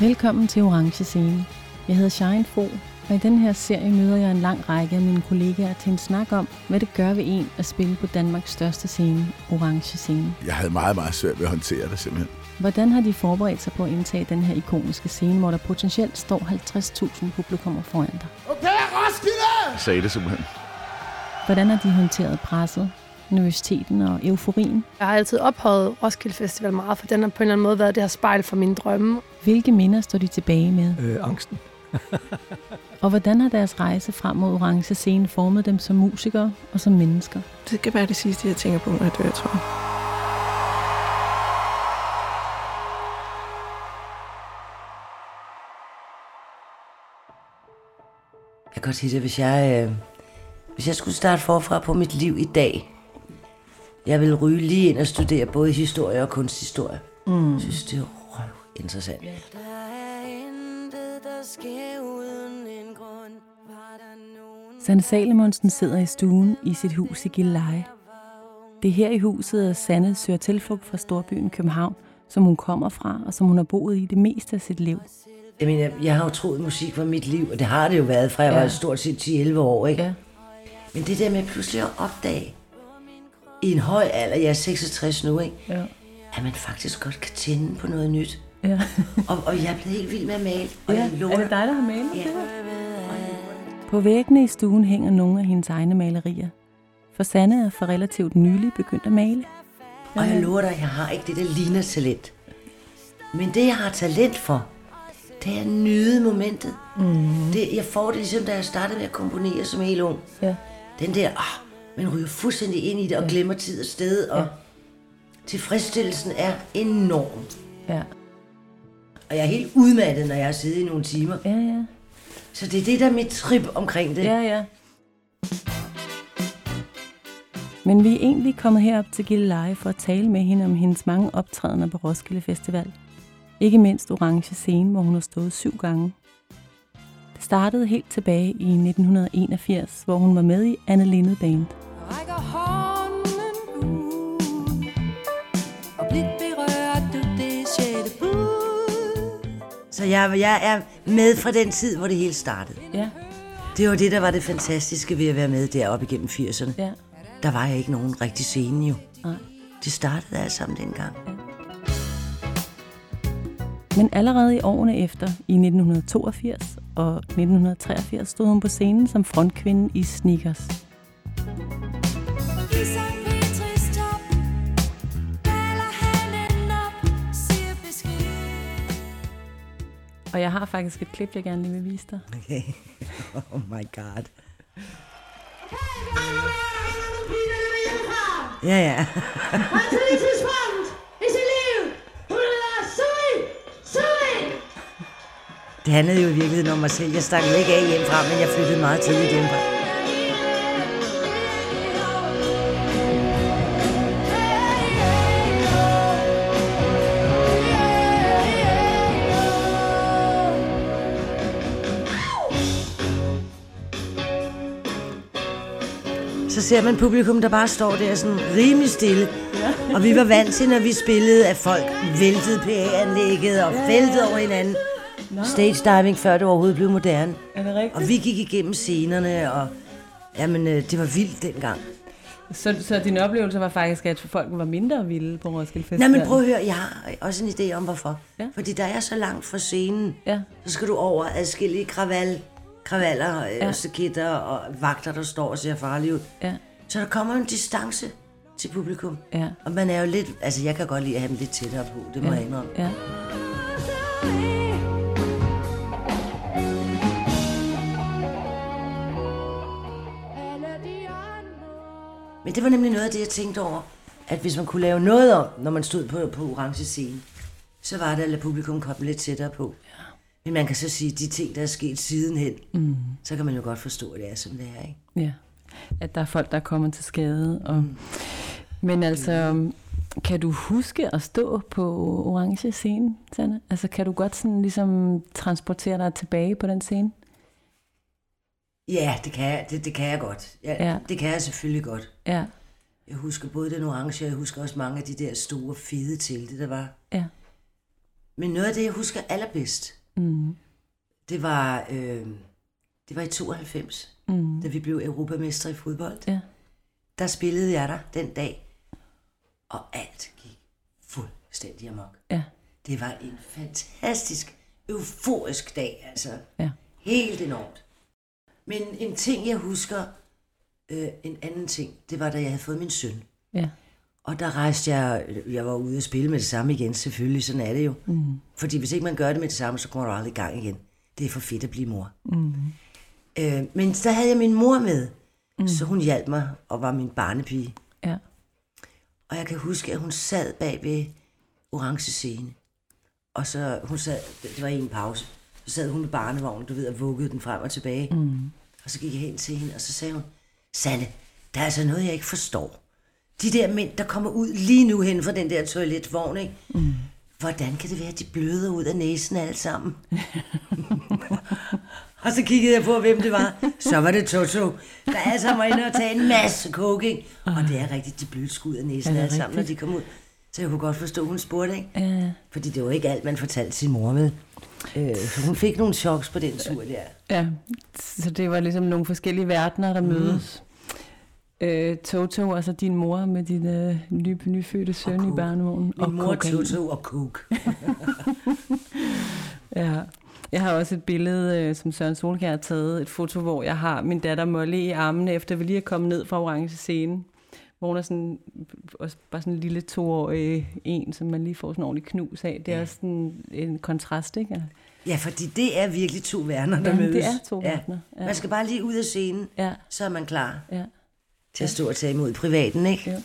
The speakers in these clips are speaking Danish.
Velkommen til Orange Scene. Jeg hedder Shine Fro, og i den her serie møder jeg en lang række af mine kollegaer til en snak om, hvad det gør ved en at spille på Danmarks største scene, Orange Scene. Jeg havde meget, meget svært ved at håndtere det simpelthen. Hvordan har de forberedt sig på at indtage den her ikoniske scene, hvor der potentielt står 50.000 publikummer foran dig? Okay, Roskilde! Jeg sagde det simpelthen. Hvordan har de håndteret presset, nervøsiteten og euforien? Jeg har altid ophøjet Roskilde Festival meget, for den har på en eller anden måde været det her spejl for mine drømme. Hvilke minder står de tilbage med? Øh, angsten. Og hvordan har deres rejse frem mod orange scene formet dem som musikere og som mennesker? Det kan være det sidste, jeg tænker på, når jeg dør, tror jeg. Jeg kan godt sige det, hvis jeg, øh, hvis jeg skulle starte forfra på mit liv i dag, jeg vil ryge lige ind og studere både historie og kunsthistorie. Mm. Jeg synes, det er røv interessant. Der er intet, der sker uden en grund. Var der nogen... Sanne Salomonsen sidder i stuen i sit hus i Gilleleje. Det er her i huset, at Sanne søger tilflugt fra storbyen København, som hun kommer fra, og som hun har boet i det meste af sit liv. Jeg mener, jeg har jo troet, at musik var mit liv, og det har det jo været, fra jeg ja. var stort set 10-11 år, ikke? Ja. Men det der med pludselig at opdage, i en høj alder, jeg er 66 nu, ikke? Ja. at man faktisk godt kan tænde på noget nyt. Ja. Og, og jeg er blevet helt vild med at male. Og ja. jeg lover, Er det dig, der har malet Ja. det her? På væggene i stuen hænger nogle af hendes egne malerier. For Sanne er for relativt nylig begyndt at male. Og jeg lover dig, jeg har ikke det, der ligner talent. Men det, jeg har talent for, det er at nyde momentet. Mm. Det, jeg får det ligesom, da jeg startede med at komponere som helt ung. Ja. Den der, ah, man ryger fuldstændig ind i det og glemmer tid og sted, og tilfredsstillelsen er enorm. Ja. Og jeg er helt udmattet, når jeg har siddet i nogle timer. Ja, ja. Så det er det, der er mit trip omkring det. Ja, ja. Men vi er egentlig kommet herop til Gilleleje for at tale med hende om hendes mange optrædener på Roskilde Festival. Ikke mindst Orange Scene, hvor hun har stået syv gange. Det startede helt tilbage i 1981, hvor hun var med i Anne Lindet Band. Rækker hånden ud Og blidt berører du det sjette bud Så jeg, jeg er med fra den tid, hvor det hele startede. Ja, Det var det, der var det fantastiske ved at være med deroppe igennem 80'erne. ja. Der var jeg ikke nogen rigtig scene jo. Nej. Det startede alt sammen dengang. Men allerede i årene efter, i 1982 og 1983, stod hun på scenen som frontkvinde i Sneakers. Og jeg har faktisk et klip, jeg gerne lige vil vise dig. Okay. Oh my god. Ja, ja. Det handlede jo i virkeligheden om mig selv. Jeg stak jo ikke af hjemmefra, men jeg flyttede meget tidligt hjemmefra. Ser man publikum, der bare står der sådan rimelig stille. Og vi var vant til, når vi spillede, at folk væltede PA-anlægget og væltede over hinanden. Stage diving, før det overhovedet blev moderne. Er det rigtigt? Og vi gik igennem scenerne, og jamen, øh, det var vildt dengang. Så, så din oplevelse var faktisk, at folk var mindre vilde på Roskilde Festival? Nej, men prøv at høre, jeg har også en idé om, hvorfor. Ja. Fordi der er så langt fra scenen, Ja. så skal du over adskillige kraval, kravaller, øh, Ja. staketter og vagter, der står og ser farlige ud. Ja, Så der kommer en distance til publikum. ja, Og man er jo lidt, altså jeg kan godt lide at have dem lidt tættere på, det må ja. jeg indrømme. ja. Men det var nemlig noget af det, jeg tænkte over, at hvis man kunne lave noget om, når man stod på, på orange scene, så var det at lade publikum komme lidt tættere på. Men man kan så sige, at de ting, der er sket sidenhen, mm. så kan man jo godt forstå, at det er, som det er. Ikke? Ja, at der er folk, der er kommet til skade. Og... Mm. Men altså, kan du huske at stå på orange scene, Sanne? Altså, kan du godt sådan ligesom transportere dig tilbage på den scene? Ja, det kan jeg, det, det kan jeg godt. Ja. ja. Det kan jeg selvfølgelig godt. Ja, Jeg husker både den orange, og jeg husker også mange af de der store, fede telte, der var. ja. Men noget af det, jeg husker allerbedst, Mm. det var, øh, det var i 92, Mm. da vi blev europamestre i fodbold. Ja. Der spillede jeg der den dag, og alt gik fuldstændig amok. Ja. Det var en fantastisk, euforisk dag, altså. Ja. Helt enormt. Men en ting, jeg husker, øh, en anden ting, det var, da jeg havde fået min søn. Ja. Og der rejste jeg, jeg var ude at spille med det samme igen, selvfølgelig, sådan er det jo. Mm. Fordi hvis ikke man gør det med det samme, så kommer du aldrig i gang igen. Det er for fedt at blive mor. Mm. Øh, men der havde jeg min mor med, mm. så hun hjalp mig og var min barnepige. Ja. Og jeg kan huske, at hun sad bag ved orange scene. Og så, hun sad, det var i en pause, så sad hun i barnevognen, du ved, og vuggede den frem og tilbage. Mm. Og så gik jeg hen til hende, og så sagde hun, Sanne, der er altså noget, jeg ikke forstår. De der mænd, der kommer ud lige nu hen fra den der toiletvogn, ikke? Mm. Hvordan kan det være, at de bløder ud af næsen alle sammen? og så kiggede jeg på, hvem det var. Så var det Toto, der altså var inde og tage en masse coke, ikke? Og det er rigtigt, de blødte skud af næsen alle sammen, når de kom ud. Så jeg kunne godt forstå, at hun spurgte, ikke? Ja. Fordi det var ikke alt, man fortalte sin mor med. Øh, hun fik nogle choks på den tur der. Ja, så det var ligesom nogle forskellige verdener, der mødes. Øh, Toto, altså din mor med din øh, ny, nyfødte søn i coke. barnevognen. Min mor, kokain. Toto og coke. Ja. Jeg har også et billede, øh, som Søren Solkjær har taget, et foto, hvor jeg har min datter Molly i armene, efter vi lige er kommet ned fra orange scene. Hvor hun er sådan, også bare sådan en lille toårig en, som man lige får sådan en ordentlig knus af. Det er også sådan en kontrast, ikke? Ja, fordi det er virkelig to verdener, der Ja, mødes. det er to verdener, ja. Man skal bare lige ud af scenen, Ja, så er man klar ja. Til at stå og tage imod privaten, ikke? Ja.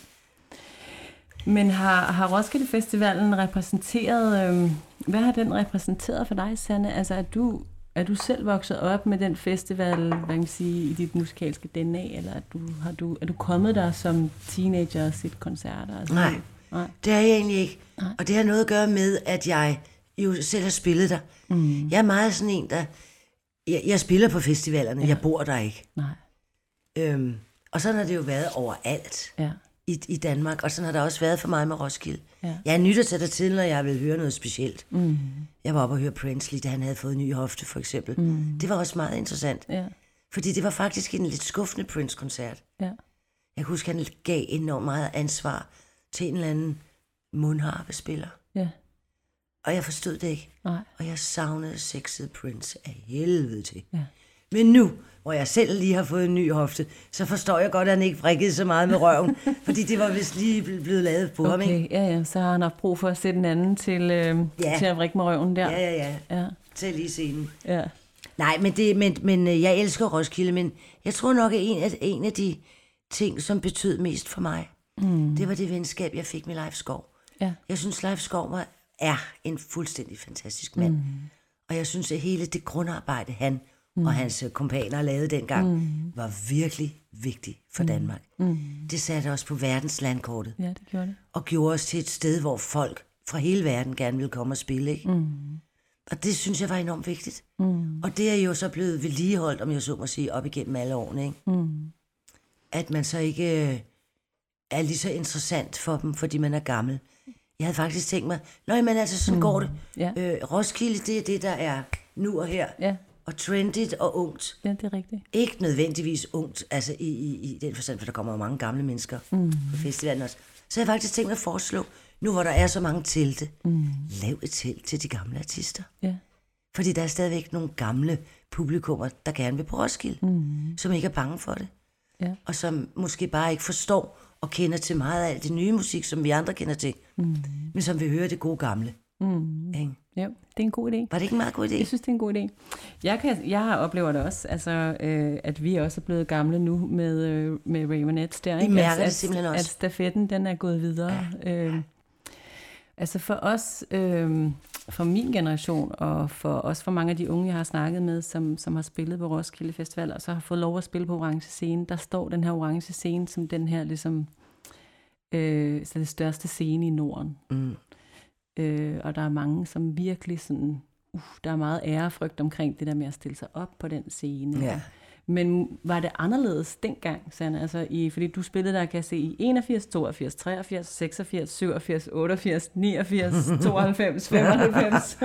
Men har, har Roskilde Festivalen repræsenteret, øh, hvad har den repræsenteret for dig, Sanne? Altså er du, er du selv vokset op med den festival, hvad kan man sige, i dit musikalske DNA, eller er du, har du, er du kommet der som teenager og set koncerter? Altså, Nej. Nej. Det er jeg egentlig ikke. Nej. Og det har noget at gøre med, at jeg jo selv har spillet der. Mm. Jeg er meget sådan en, der... Jeg, jeg spiller på festivalerne, ja. jeg bor der ikke. Nej. Øhm, og sådan har det jo været overalt Ja. i, i Danmark, og sådan har det også været for mig med Roskilde. Ja. Jeg er nytter til dig til, når jeg vil høre noget specielt. Mm. Jeg var oppe og høre Prince lige, da han havde fået en ny hofte, for eksempel. Mm. Det var også meget interessant, Ja. fordi det var faktisk en lidt skuffende Prince-koncert. Ja. Jeg kan huske, han gav enormt meget ansvar til en eller anden mundharpespiller. Ja. Og jeg forstod det ikke. Nej. Og jeg savnede sexet Prince af helvede til. Ja. Men nu, hvor jeg selv lige har fået en ny hofte, så forstår jeg godt, at han ikke vrikkede så meget med røven. fordi det var vist lige ble- blevet lavet på ham, ikke? Okay, ja, ja. Så har han haft brug for at sætte en anden til, øh, Ja. til at vrikke med røven der. Ja, ja, ja. Ja. Til lige scenen. ja. Nej, men, det, men, men øh, jeg elsker Roskilde, men jeg tror nok, at en af, en af de ting, som betød mest for mig, mm. det var det venskab, jeg fik med Leif Skov. Ja. Jeg synes, Leif Skov var, er en fuldstændig fantastisk mand. Mm. Og jeg synes, at hele det grundarbejde, han mm. og hans øh, kompaner lavede dengang, mm. var virkelig vigtigt for Danmark. Mm. Det satte os på verdens landkortet, ja, det gjorde det. og gjorde os til et sted, hvor folk fra hele verden gerne ville komme og spille. Ikke? Mm. Og det synes jeg var enormt vigtigt. Mm. Og det er jo så blevet vedligeholdt, om jeg så må sige, op igennem alle årene. Ikke? Mm. At man så ikke øh, er lige så interessant for dem, fordi man er gammel. Jeg havde faktisk tænkt mig, nej, men altså sådan mm. går det. Ja. Øh, Roskilde, det er det, der er nu og her. Ja, Og trendigt og ungt. ja, det er rigtigt. Ikke nødvendigvis ungt, altså i, i, i den forstand, for der kommer jo mange gamle mennesker mm. på festivalen også. Så jeg har faktisk tænkt mig at foreslå, nu hvor der er så mange telte, mm. lav et telt til de gamle artister. Ja. Fordi der er stadigvæk nogle gamle publikummer, der gerne vil på Roskilde, mm. som ikke er bange for det. Ja. Og som måske bare ikke forstår og kender til meget af alt det nye musik, som vi andre kender til. Mm. Men som vil høre det gode gamle. Mm. Ikke? Ja, det er en god idé. Var det ikke en meget god idé? Jeg synes, det er en god idé. Jeg, kan, jeg har oplever det også, altså, øh, at vi også er blevet gamle nu med, øh, med Ravenettes der. Ikke? mærker at, det at- simpelthen også. At stafetten, den er gået videre. Ja. Øh, altså for os, øh, for min generation, og for også for mange af de unge, jeg har snakket med, som, som har spillet på Roskilde Festival, og så har fået lov at spille på Orange Scene, der står den her Orange Scene som den her ligesom, øh, så det største scene i Norden. Mm. Øh, og der er mange, som virkelig sådan, uh, der er meget ærefrygt omkring det der med at stille sig op på den scene. Ja. Men var det anderledes dengang, Sanne? Altså, i, fordi du spillede der, kan jeg se, i 81, 82, 83, 86, 87, 88, 89, 92, 95.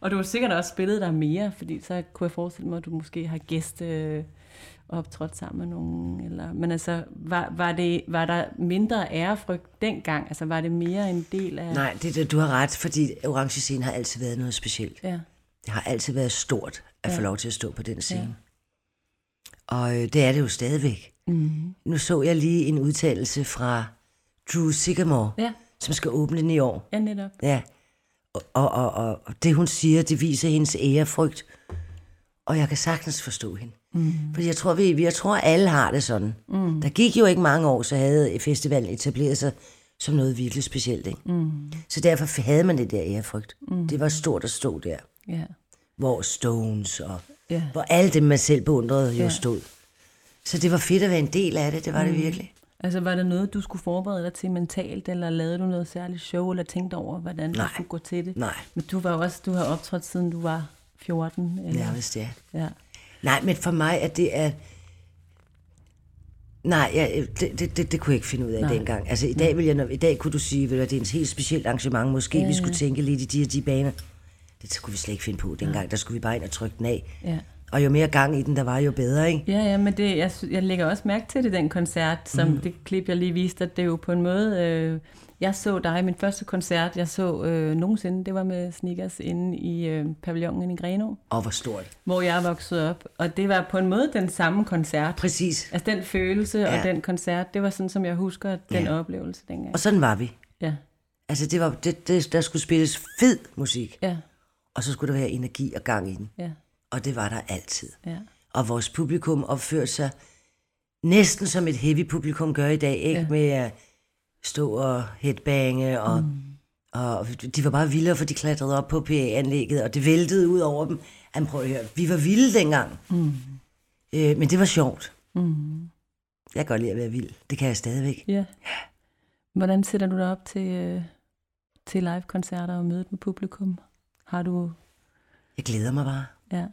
og du har sikkert også spillet der mere, fordi så kunne jeg forestille mig, at du måske har gæst øh, optrådt sammen med nogen. Eller, men altså, var, var, det, var der mindre ærefrygt dengang? Altså, var det mere en del af... Nej, det, det, du har ret, fordi orange scene har altid været noget specielt. Ja, Det har altid været stort at Ja. få lov til at stå på den scene. Og øh, det er det jo stadigvæk. Mm. Nu så jeg lige en udtalelse fra Drew Sigamore, ja, som skal åbne den i år. ja netop. Ja. Og, og, og og det, hun siger, det viser hendes ærefrygt. Og jeg kan sagtens forstå hende. Mm. Fordi jeg tror, vi, jeg tror, alle har det sådan. Mm. Der gik jo ikke mange år, så havde festivalen etableret sig som noget virkelig specielt. Ikke? Mm. Så derfor havde man det der ærefrygt. Mm. Det var stort at stå der. Ja, Hvor Stones og ja. hvor alle dem, man selv beundrede, jo Ja. stod. Så det var fedt at være en del af det, det var mm. det virkelig. Altså, var der noget, du skulle forberede dig til mentalt, eller lavede du noget særligt show, eller tænkte over, hvordan Nej. du skulle gå til det? Nej. Men du var også, du har optrådt siden du var 14. Eller? Ja, hvis det er. ja. Nej, men for mig er det er... Nej, jeg, det, det, det, det kunne jeg ikke finde ud af Nej. dengang. Altså i dag, vil jeg, når- i dag kunne du sige, at det er et helt specielt arrangement. Måske vi skulle tænke lidt i de og de baner. Det skulle vi slet ikke finde på dengang. Der skulle vi bare ind og trykke den af. Ja. Og jo mere gang i den, der var, jo bedre, ikke? Ja, ja, men det, jeg, jeg lægger også mærke til det, den koncert, som mm. det klip, jeg lige viste, at det er jo på en måde... Øh, jeg så dig, min første koncert, jeg så øh, nogensinde, det var med Sneakers inde i øh, pavillonen i Greno, Og hvor stort. hvor jeg voksede op. Og det var på en måde den samme koncert. Præcis. Altså den følelse ja. Og den koncert, det var sådan, som jeg husker den Ja. oplevelse dengang. Og sådan var vi. Ja, Altså det var, det, det, der skulle spilles fed musik. ja, Og så skulle der være energi og gang i den. ja, Og det var der altid. ja. og vores publikum opførte sig næsten som et heavy publikum gør i dag, ikke? Ja. Med at stå og headbange, og, mm. og de var bare vildere, for de klatrede op på PA-anlægget, og det væltede ud over dem. Jamen, prøv at høre, vi var vilde dengang. Mm. Øh, men det var sjovt. Mm. Jeg kan godt lide at være vild. Det kan jeg stadigvæk. ja. Hvordan sætter du dig op til, øh, til live-koncerter og mødet med publikum? Har du... Jeg glæder mig bare. Ja,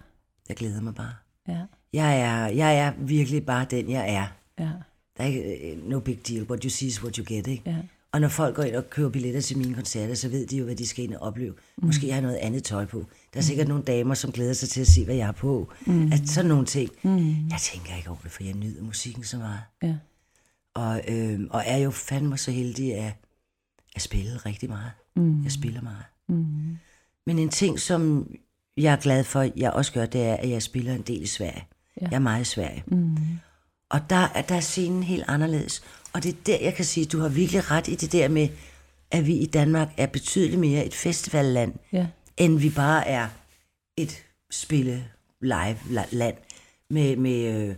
Jeg glæder mig bare. ja, Jeg er, jeg er virkelig bare den, jeg er. ja, Der er ikke øh, no big deal. What you see is what you get, ikke? ja. Og når folk går ind og køber billetter til mine koncerter, så ved de jo, hvad de skal ind og opleve. Mm. Måske har jeg noget andet tøj på. Der er sikkert nogle damer, som glæder sig til at se, hvad jeg har på. Mm. At sådan nogle ting. Mm. Jeg tænker ikke over det, for jeg nyder musikken så meget. ja. Og, øh, og er jo fandme så heldig at, at spille rigtig meget. Mm. Jeg spiller meget. Mm. Men en ting, som jeg er glad for, jeg også gør, det er, at jeg spiller en del i Sverige. Ja. Jeg er meget i Sverige. Mm. Og der, er- der er scenen helt anderledes. Og det er der, jeg kan sige, at du har virkelig ret i det der med, at vi i Danmark er betydeligt mere et festivalland, ja. end vi bare er et spille live la- land med, med øh,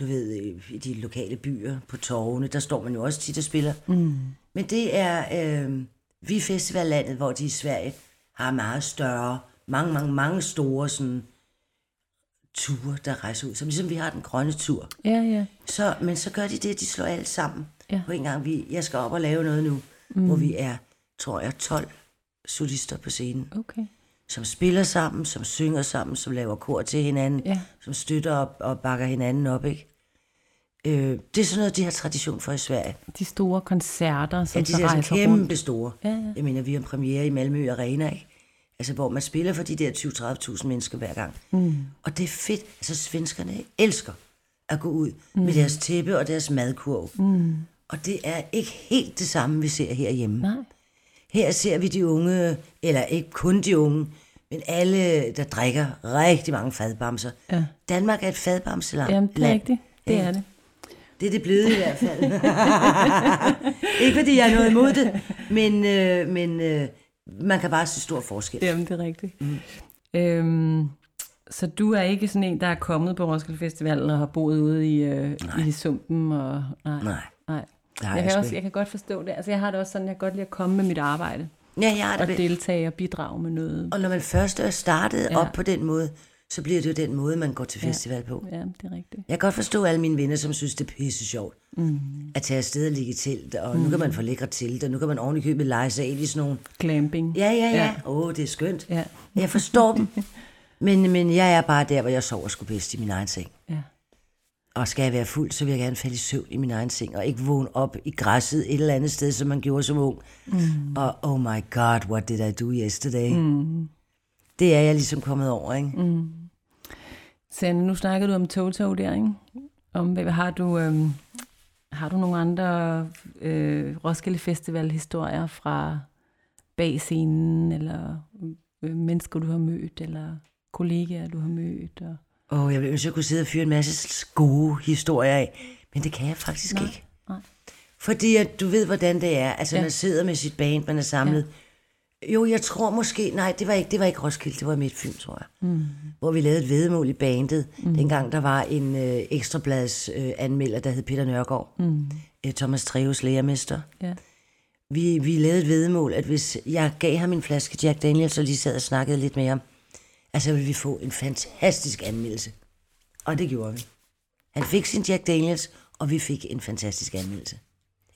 du ved, øh, i de lokale byer på torvene, der står man jo også tit og spiller. Mm. Men det er, øh, vi er festivallandet, hvor de i Sverige har meget større, mange, mange, mange store sådan, ture, der rejser ud, som ligesom vi har den grønne tur. Ja, ja. Så, men så gør de det, at de slår alt sammen. Ja. På en gang, vi, jeg skal op og lave noget nu, mm. hvor vi er, tror jeg, 12 solister på scenen, Okay. som spiller sammen, som synger sammen, som laver kor til hinanden, Ja. som støtter op og bakker hinanden op, ikke? Øh, det er sådan noget, de har tradition for i Sverige. De store koncerter, som Ja, de så er rejser kæmpe rundt. store. Ja, ja. Jeg mener, vi har en premiere i Malmø Arena, ikke? Altså, hvor man spiller for de der 20-30.000 mennesker hver gang. Mm. Og det er fedt. Altså, svenskerne elsker at gå ud mm. med deres tæppe og deres madkurv. Mm. Og det er ikke helt det samme, vi ser herhjemme. Nej. Her ser vi de unge, eller ikke kun de unge, men alle, der drikker rigtig mange fadbamser. Ja. Danmark er et fadbamseland. Jamen, det er rigtigt. Det er det. Det er det blevet i hvert fald. ikke fordi jeg er noget imod det, men, øh, men øh, man kan bare se stor forskel. Jamen, det er rigtigt. Mm. Øhm, så du er ikke sådan en, der er kommet på Roskilde Festival og har boet ude i, øh, i sumpen? Og, nej. Nej, nej. Jeg kan, også, jeg kan godt forstå det. Altså, jeg har det også sådan, jeg kan godt lide at komme med mit arbejde. Ja, jeg har Og det. deltage og bidrage med noget. Og når man først er startet ja. op på den måde, så bliver det jo den måde, man går til festival på. Ja, det er rigtigt. Jeg kan godt forstå alle mine venner, som synes, det er pisse sjovt. Mm. At tage afsted og ligge i telt, og mm. nu kan man få lækre telt, og nu kan man oven i købet lege sig ind i sådan nogle... Glamping. Ja, ja, Ja. ja. Åh, oh, det er skønt. Ja. Jeg forstår dem. Men, men jeg er bare der, hvor jeg sover sgu bedst i min egen seng. Ja. Og skal jeg være fuld, så vil jeg gerne falde i søvn i min egen seng, og ikke vågne op i græsset et eller andet sted, som man gjorde som ung. Mm. Og oh my god, what did I do yesterday? Mm. Det er jeg ligesom kommet over, ikke? Mm. Sande, nu snakkede du om Toto der, ikke? Om, hvad har du, øhm, har du nogle andre øh, Roskilde Festival historier fra bag scenen, eller øh, mennesker, du har mødt, eller kollegaer, du har mødt? Og... Åh, oh, jeg ville ønske, at jeg kunne sidde og fyre en masse gode historier af, men det kan jeg faktisk Nej, ikke. nej. Fordi at du ved, hvordan det er. Altså, ja. man sidder med sit band, man er samlet. Ja. Jo, jeg tror måske... Nej, det var ikke, det var ikke Roskilde, det var Midtfyn, tror jeg. Mm. Hvor vi lavede et vedemål i bandet. Mm. Dengang der var en øh, ekstrablads øh, anmelder, der hed Peter Nørgaard. Mm. Øh, Thomas Treves lærermester. Ja. Vi, vi lavede et vedemål, at hvis jeg gav ham en flaske Jack Daniels, og lige sad og snakkede lidt med ham, altså ville vi få en fantastisk anmeldelse. Og det gjorde vi. Han fik sin Jack Daniels, og vi fik en fantastisk anmeldelse.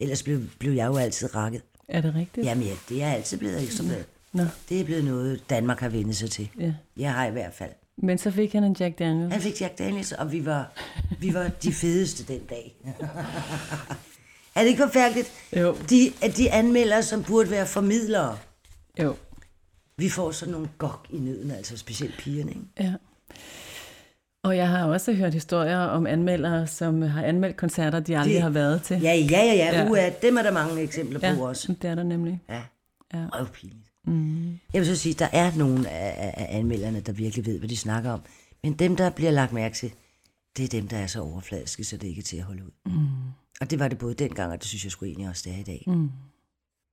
Ellers blev, blev jeg jo altid rakket. Er det rigtigt? Jamen ja, det er altid blevet ekstrabladet. Nå. Det er blevet noget, Danmark har vendt sig til. Ja. Jeg har i hvert fald. Men så fik han en Jack Daniels. Han fik Jack Daniels, og vi var, vi var de fedeste den dag. er det ikke forfærdeligt? Jo. De, at de anmeldere, som burde være formidlere, Jo. vi får sådan nogle gok i nøden, altså specielt pigerne. Ikke? Ja. Og jeg har også hørt historier om anmeldere, som har anmeldt koncerter, de aldrig Det- har været til. Ja, ja, ja, ja. Ja. ja. dem er der mange eksempler på også. det er der nemlig. Ja, Ja. røvpinligt. Mm. Jeg vil så sige, der er nogle af, af, anmelderne, der virkelig ved, hvad de snakker om. Men dem, der bliver lagt mærke til, det er dem, der er så overfladiske, så det ikke er til at holde ud. Mm. Og det var det både dengang, og det synes jeg sgu egentlig også, det er i dag. Mm.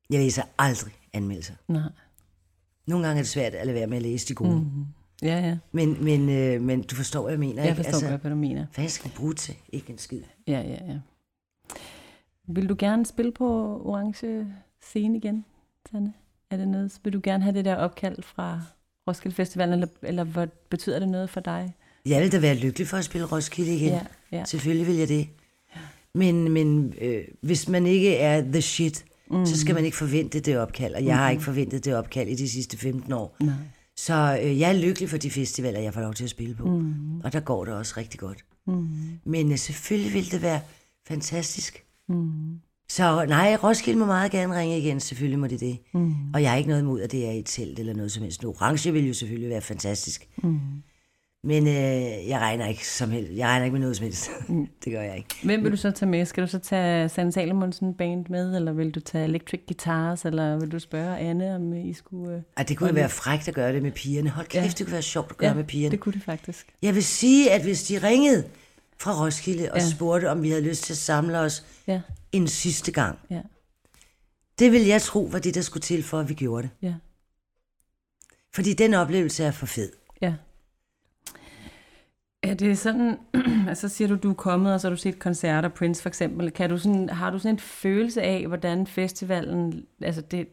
Jeg læser aldrig anmeldelser. Nej. Nogle gange er det svært at lade være med at læse de gode. Mm. Ja, ja. Men, men, øh, men du forstår, hvad jeg mener, Jeg ikke? forstår altså, godt, hvad du mener. Hvad skal jeg bruge til? Ikke en skid. Ja, ja, ja. Vil du gerne spille på orange scene igen, Sanne? Er det noget, vil du gerne have det der opkald fra Roskilde Festivalen, eller, eller hvad betyder det noget for dig? Jeg vil da være lykkelig for at spille Roskilde igen. Ja, ja. Selvfølgelig vil jeg det. Men, men øh, hvis man ikke er the shit, mm. så skal man ikke forvente det opkald. Og jeg har ikke forventet det opkald i de sidste 15 år. Nej. Så øh, jeg er lykkelig for de festivaler, jeg får lov til at spille på. Mm. Og der går det også rigtig godt. Mm. Men øh, selvfølgelig vil det være fantastisk. Mm. Så nej, Roskilde må meget gerne ringe igen. Selvfølgelig må det det. Mm. Og jeg har ikke noget imod, at det er i et telt eller noget som helst. Nu, Orange vil jo selvfølgelig være fantastisk. Mm. Men øh, jeg regner ikke som helst. Jeg regner ikke med noget som helst. Mm. det gør jeg ikke. Hvem vil du så tage med? Skal du så tage Sanne Salomonsen band med, eller vil du tage Electric Guitars, eller vil du spørge Anne, om I skulle... øh, Ej, det kunne være frækt at gøre det med pigerne. Hold kæft, Ja. ja. det kunne være sjovt at gøre med pigerne. det kunne det faktisk. Jeg vil sige, at hvis de ringede fra Roskilde og Ja. ja. spurgte, om vi havde lyst til at samle os Ja, en sidste gang, ja, det vil jeg tro var det, der skulle til for, at vi gjorde det. ja, Fordi den oplevelse er for fed. Ja. Er det sådan, altså siger du, du er kommet, og så har du set koncerter, Prince for eksempel. Kan du sådan, har du sådan en følelse af, hvordan festivalen, altså det,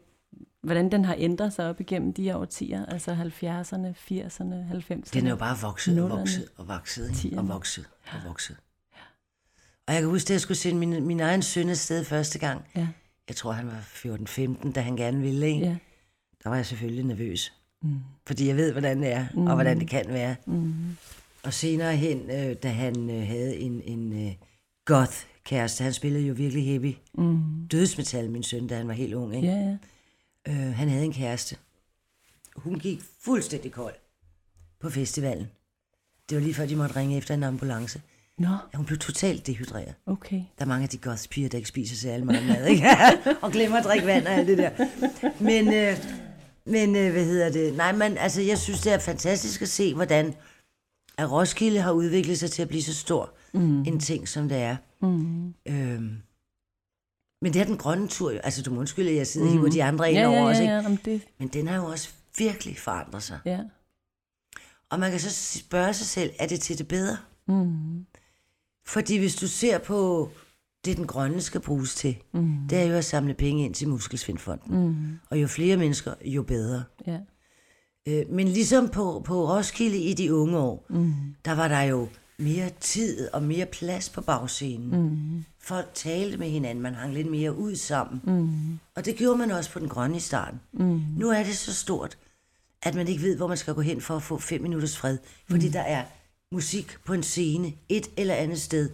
hvordan den har ændret sig op igennem de her årtier, altså 70'erne, 80'erne, 90'erne? Den er jo bare vokset og vokset og vokset ikke? Og vokset og vokset. Og jeg kan huske, at jeg skulle sende min, min egen søn afsted første gang. Ja, Jeg tror, han var 14-15, da han gerne ville. Ikke? ja, Der var jeg selvfølgelig nervøs. Mm. Fordi jeg ved, hvordan det er, mm. og hvordan det kan være. Mm. Og senere hen, øh, da han øh, havde en, en øh, goth-kæreste, han spillede jo virkelig heavy. Mm. Dødsmetal, min søn, da han var helt ung. Ikke? ja, ja. Øh, han havde en kæreste. Hun gik fuldstændig kold på festivalen. Det var lige før, de måtte ringe efter en ambulance. Nå, Ja, hun blev totalt dehydreret. okay. Der er mange af de goth-piger, der ikke spiser særlig meget mad, ikke? og glemmer at drikke vand og alt det der. Men, øh, men øh, hvad hedder det? Nej, men altså, jeg synes, det er fantastisk at se, hvordan at Roskilde har udviklet sig til at blive så stor mm. en ting, som det er. Mm. Øhm, men det er den grønne tur jo. Altså, du må undskylde, at jeg sidder og hiver de andre ind Ja, over ja, også, ikke? ja, om det, Men den har jo også virkelig forandret sig. ja. Og man kan så spørge sig selv, er det til det bedre? Mm. Fordi hvis du ser på det, den grønne skal bruges til, mm. det er jo at samle penge ind til Muskelsvindfonden. Mm. Og jo flere mennesker, jo bedre. ja. Øh, men ligesom på, på Roskilde i de unge år, mm. der var der jo mere tid og mere plads på bagscenen. Mm. Folk talte med hinanden, man hang lidt mere ud sammen. Mm. Og det gjorde man også på den grønne i starten. Mm. Nu er det så stort, at man ikke ved, hvor man skal gå hen for at få fem minutters fred. Fordi mm. der er musik på en scene, et eller andet sted,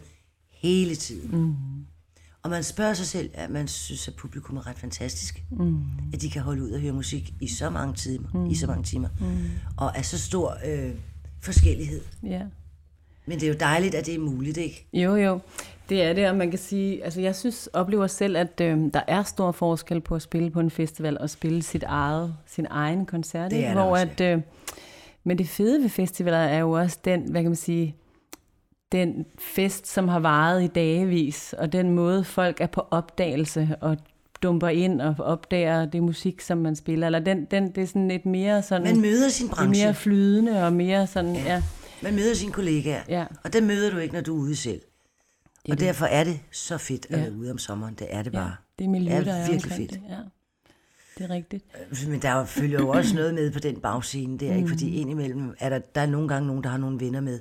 hele tiden. Mm. Og man spørger sig selv, at man synes, at publikum er ret fantastisk. Mm. At de kan holde ud og høre musik i så mange timer. Mm. I så mange timer. Mm. Og af så stor øh, forskellighed. Ja. Men det er jo dejligt, at det er muligt, ikke? Jo, jo. Det er det, og man kan sige, altså jeg synes, oplever selv, at øh, der er stor forskel på at spille på en festival og spille sit eget, sin egen koncert. Det er Hvor også, at, øh, men det fede ved festivaler er jo også den, hvad kan man sige, den fest, som har varet i dagevis, og den måde, folk er på opdagelse og dumper ind og opdager det musik, som man spiller. Eller den, den, det er sådan et mere sådan... Man møder sin det er branche. mere flydende og mere sådan, ja. ja Man møder sine kollegaer. Ja. Og det møder du ikke, når du er ude selv. er og det. derfor er det så fedt at Ja. være ude om sommeren. Det er det ja, bare. det er miljø, Det er der er virkelig fedt. det. Ja. Det er rigtigt. Men der er følger jo også noget med på den bagscene der, ikke? Fordi indimellem er der, der er nogle gange nogen, der har nogle venner med,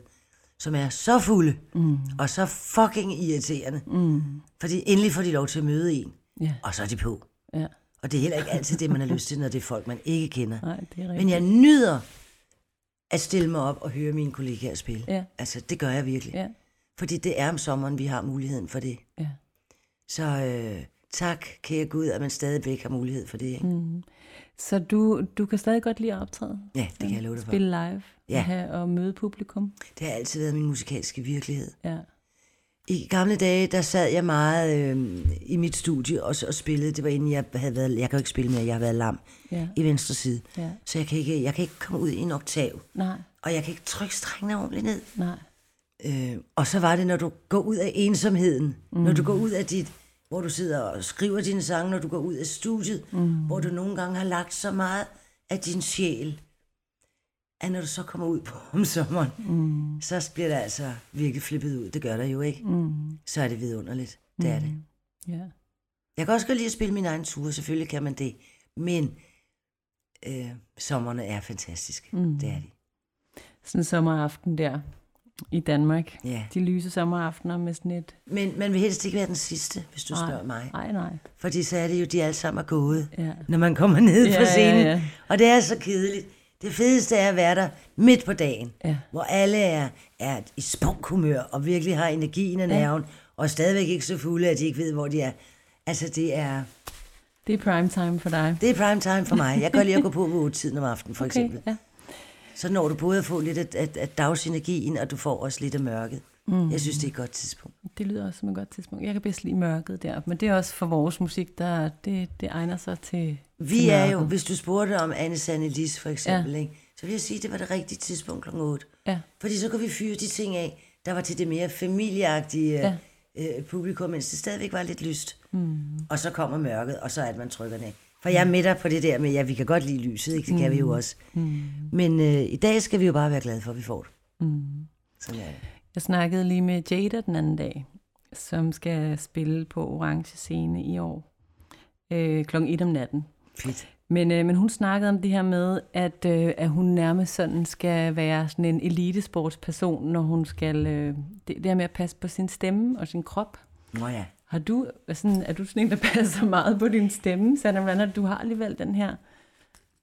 som er så fulde mm. og så fucking irriterende. Mm. Fordi endelig får de lov til at møde en, Ja, og så er de på. ja. Og det er heller ikke altid det, man har lyst til, når det er folk, man ikke kender. Nej, det er rigtigt. Men jeg nyder at stille mig op og høre mine kollegaer spille. Ja. Altså, det gør jeg virkelig. Ja, Fordi det er om sommeren, vi har muligheden for det. ja. Så øh, tak, kære Gud, at man stadigvæk har mulighed for det. Ikke? Mm. Så du, du kan stadig godt lide at optræde? Ja, det kan jeg love dig for. Spille live? Ja. Og, have, og møde publikum? Det har altid været min musikalske virkelighed. Ja. I gamle dage, der sad jeg meget øh, i mit studie og, og spillede. Det var inden jeg havde været, jeg kan jo ikke spille mere, jeg har været lam Ja. i venstre side. Ja. Så jeg kan, ikke, jeg kan ikke komme ud i en oktav, Nej, og jeg kan ikke trykke strengene ordentligt ned. nej. Øh, og så var det, når du går ud af ensomheden, mm. når du går ud af dit, hvor du sidder og skriver dine sange, når du går ud af studiet, mm. hvor du nogle gange har lagt så meget af din sjæl, at når du så kommer ud på om sommeren, mm. så bliver det altså virkelig flippet ud. Det gør der jo ikke. Mm. Så er det vidunderligt. Det er det. Ja. Jeg kan også godt lide at spille min egen tur, selvfølgelig kan man det. Men øh, sommerne er fantastiske. Mm. Det er de. Sådan en sommeraften der i Danmark. Ja. De lyse sommeraftener med sådan et... Men man vil helst ikke være den sidste, hvis du Nej, spørger mig. Nej, nej. Fordi så er det jo, de alle sammen er gået, Ja. når man kommer ned Ja, fra ja, scenen. ja. Og det er så kedeligt. Det fedeste er at være der midt på dagen, Ja. hvor alle er, er i spunkhumør og virkelig har energien og nerven, og er stadigvæk ikke så fulde, at de ikke ved, hvor de er. Altså, det er, Det er prime time for dig. det er prime time for mig. Jeg kan lide at gå på ved 8 tiden om aftenen, for Okay, eksempel. ja. Så når du både at få lidt af, af, af dagsenergien, og du får også lidt af mørket. Mm. Jeg synes, det er et godt tidspunkt. Det lyder også som et godt tidspunkt. Jeg kan bedst lide mørket der, men det er også for vores musik, der det, det egner sig til Vi til er jo, hvis du spurgte om Anne Sanne Lis for eksempel, ja. ikke, så vil jeg sige, at det var det rigtige tidspunkt kl. 8. Ja, Fordi så kunne vi fyre de ting af, der var til det mere familieagtige Ja. øh, publikum, mens det stadigvæk var lidt lyst. Mm. Og så kommer mørket, og så er det, man trykker af. For jeg er med dig på det der med, ja, vi kan godt lide lyset, ikke? det kan vi jo også. Mm. Men øh, i dag skal vi jo bare være glade for, at vi får det. Mm. Sådan er det. Jeg snakkede lige med Jada den anden dag, som skal spille på Orange Scene i år, øh, klokken 1 om natten. Fedt. Men, øh, men hun snakkede om det her med, at, øh, at hun nærmest sådan skal være sådan en elitesportsperson, når hun skal... Øh, det, det her med at passe på sin stemme og sin krop. Nå ja. Har du, sådan, er du sådan en, der passer meget på din stemme, Sanna? Hvordan er det, du har alligevel den her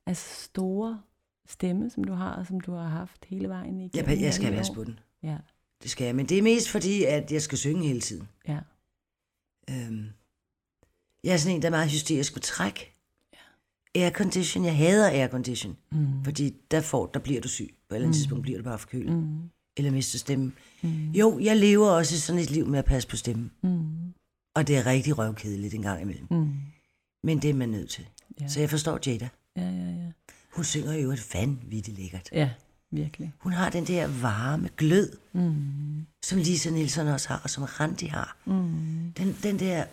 altså store stemme, som du har, og som du har haft hele vejen igennem? Jeg, jeg skal passe år? på den. Ja, Det skal jeg. Men det er mest fordi, at jeg skal synge hele tiden. ja. Øhm, jeg er sådan en, der er meget hysterisk på træk. Aircondition, jeg hader aircondition. Mm. Fordi der, får, der bliver du syg. På et eller andet mm. tidspunkt bliver du bare forkølet. Mm. Eller mister stemmen. Mm. Jo, jeg lever også sådan et liv med at passe på stemmen. Mm. Og det er rigtig røvkedeligt en gang imellem. Mm. Men det er man nødt til. Ja. Ja. Så jeg forstår Jada. Ja, ja, ja. Hun synger jo et vanvittigt lækkert. Ja, virkelig. Hun har den der varme glød, mm. som Lisa Nielsen også har, og som Randi har. Mm. Den, den der...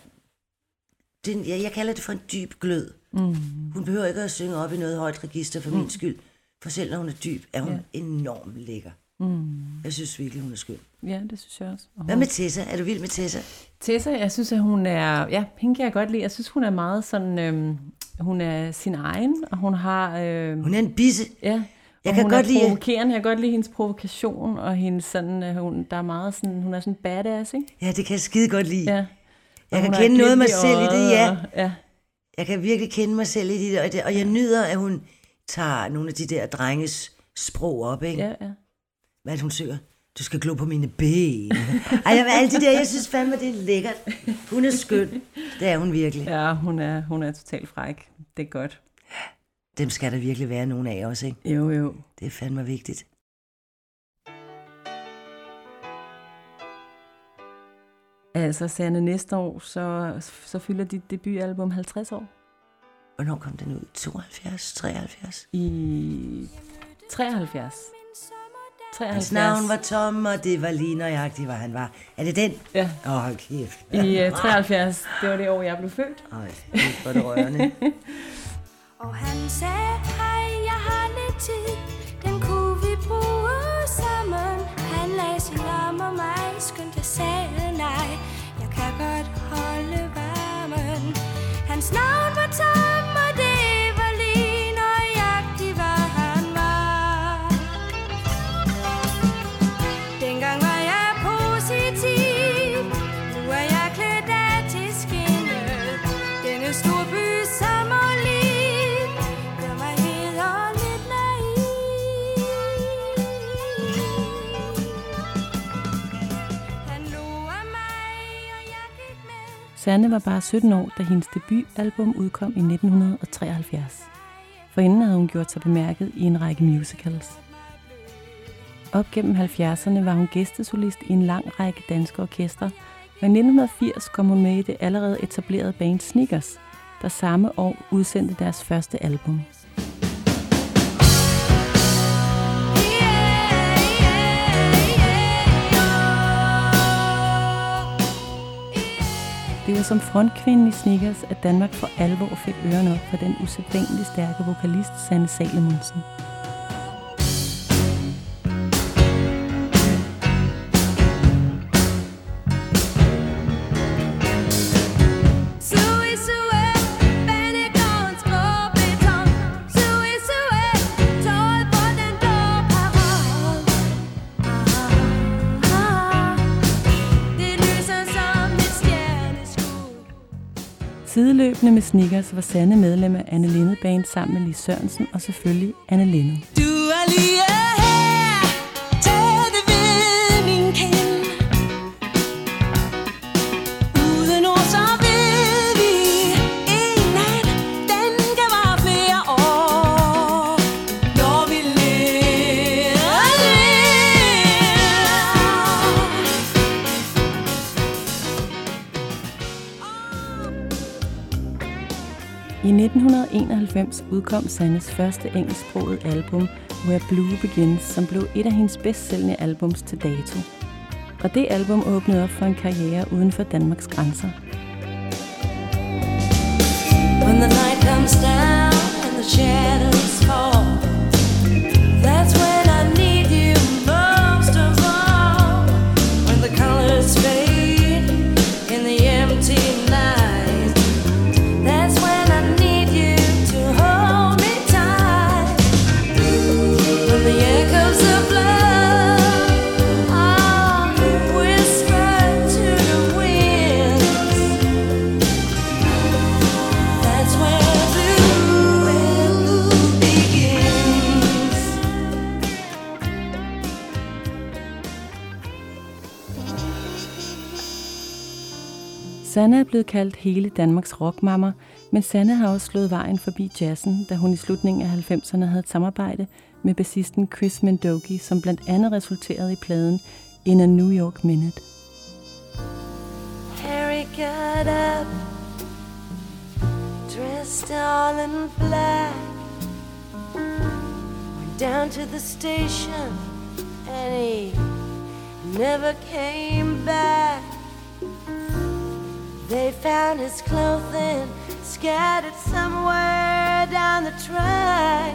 Den, jeg, jeg kalder det for en dyb glød. Mm. Hun behøver ikke at synge op i noget højt register for mm. min skyld. For selv når hun er dyb, er hun Ja. enormt lækker. Mm. Jeg synes virkelig, hun er skøn. Ja, det synes jeg også. Og Hvad med Tessa? Er du vild med Tessa? Tessa, jeg synes, at hun er... Ja, hende kan jeg godt lide. Jeg synes, hun er meget sådan... Øhm, hun er sin egen, og hun har... Øh, Hun er en bisse. ja, Jeg kan hun godt lide- provokerende. Jeg kan godt lide hendes provokation, og hendes sådan... Øh, hun, der er meget sådan... Hun er sådan badass, ikke? Ja, det kan jeg skide godt lide. Ja. Jeg kan kende et noget af mig selv i det, ja. og- Ja, Jeg kan virkelig kende mig selv i det, og, det, og jeg nyder, at hun tager nogle af de der drenges sprog op, ikke? ja, ja. Hvad er det, hun synger? Du skal glo på mine ben. Ej, jeg alle de der, jeg synes fandme, det er lækkert. Hun er skøn. Det er hun virkelig. Ja, hun er, hun er totalt fræk. Det er godt. Dem skal der virkelig være nogen af os, ikke? Jo, jo. Det er fandme vigtigt. Altså, Sanne, næste år, så, så fylder dit debutalbum 50 år. Hvornår kom den ud? 72? 73? I 73. 73. Hans navn var Tom, og det var lige nøjagtigt, hvad han var. Er det den? Ja, Åh, oh, hold kæft. i uh, 73. Det var det år, jeg blev født. Ej, det var det rørende. Og han sagde, hej, jeg har lidt tid, den kunne vi bruge sammen. Han lagde sin arm om mig, skønt jeg sagde nej, jeg kan godt holde varmen. Hans navn var Tom, Sanne var bare 17 år, da hendes debutalbum udkom i 1973. Forinden havde hun gjort sig bemærket i en række musicals. Op gennem 70'erne var hun gæstesolist i en lang række danske orkestre, og i 1980 kom hun med i det allerede etablerede band Sneakers, der samme år udsendte deres første album. Det var som frontkvinden i Snickers, at Danmark for alvor fik ørerne op for den usædvanligt stærke vokalist Sanne Salomonsen. Sideløbende med Snickers var sande medlem af Anne Linnet Band sammen med Lis Sørensen og selvfølgelig Anne Linde. Du er lige 1991 udkom Sannes første engelsksproget album, Where Blue Begins, som blev et af hendes bedst sælgende albums til dato. Og det album åbnede op for en karriere uden for Danmarks grænser. When the night comes down and the shadows fall, Sanne er blevet kaldt hele Danmarks rockmammer, men Sanne har også slået vejen forbi jazzen, da hun i slutningen af 90'erne havde et samarbejde med bassisten Chris Mendoki, som blandt andet resulterede i pladen In a New York Minute. Harry got up, dressed all in black, went down to the station, and he never came back. They found his clothing scattered somewhere down the track,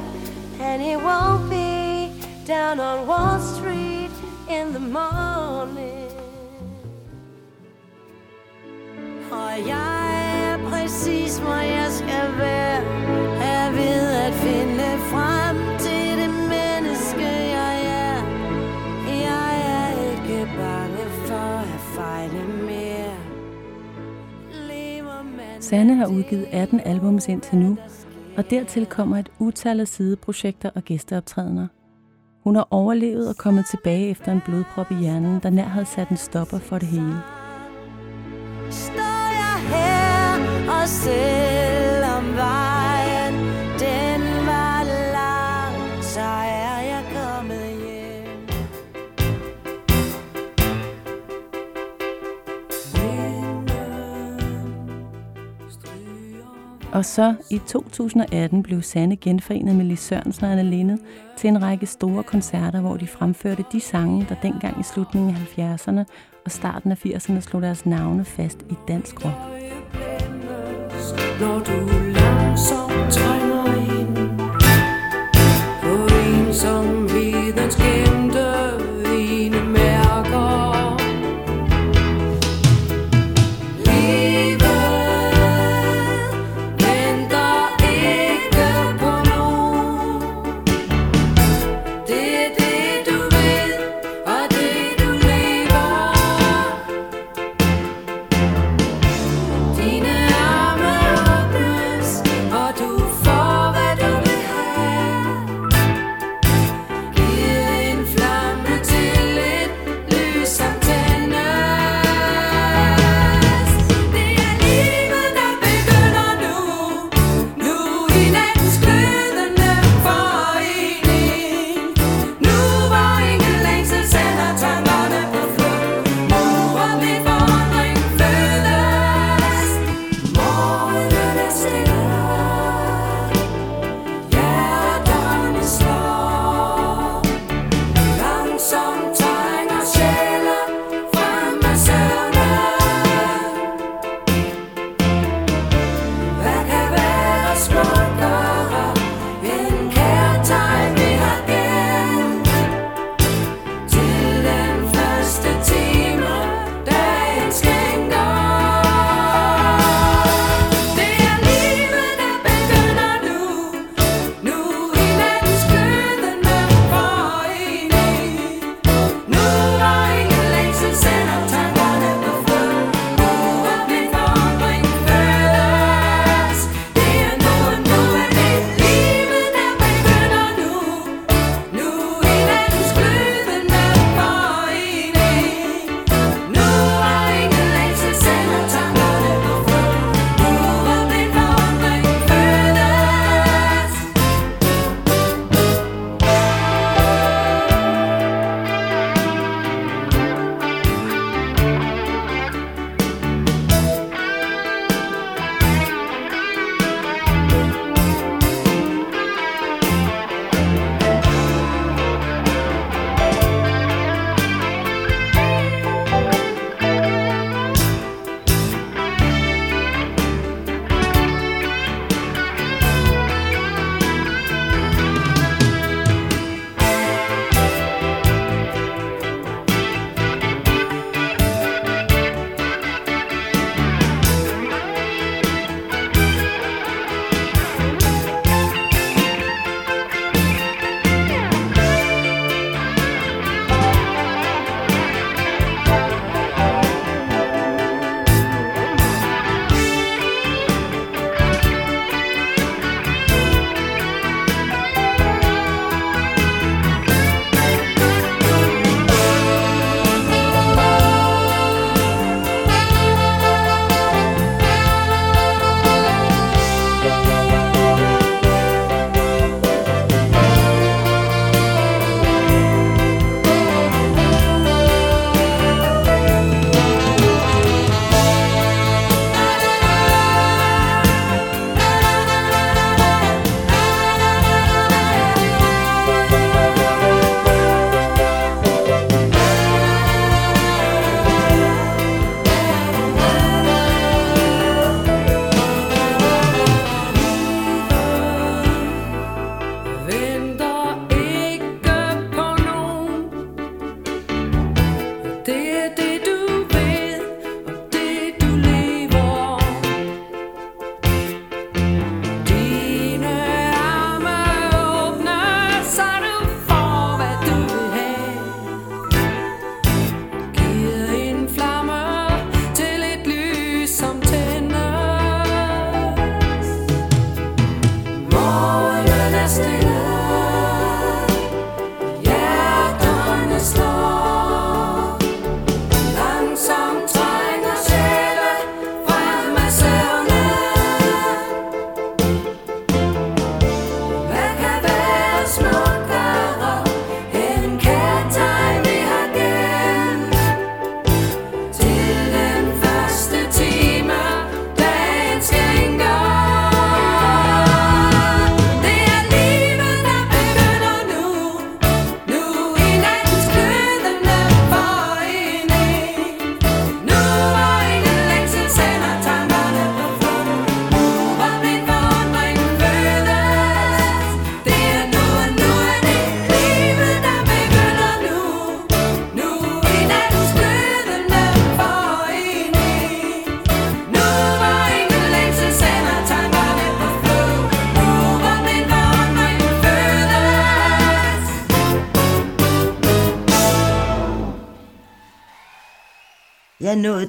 and he won't be down on Wall Street in the morning. Og jeg er præcis, hvor jeg skal være Er ved at finde frem Sanne har udgivet 18 albums indtil nu, og dertil kommer et utal af sideprojekter og gæsteoptrædener. Hun har overlevet og kommet tilbage efter en blodprop i hjernen, der nær havde sat en stopper for det hele. Står jeg her, og ser Og så i 2018 blev Sanne genforenet med Lis Sørensen og Anne Linde til en række store koncerter, hvor de fremførte de sange, der dengang i slutningen af 70'erne og starten af 80'erne slog deres navne fast i dansk rock. Når du langsomt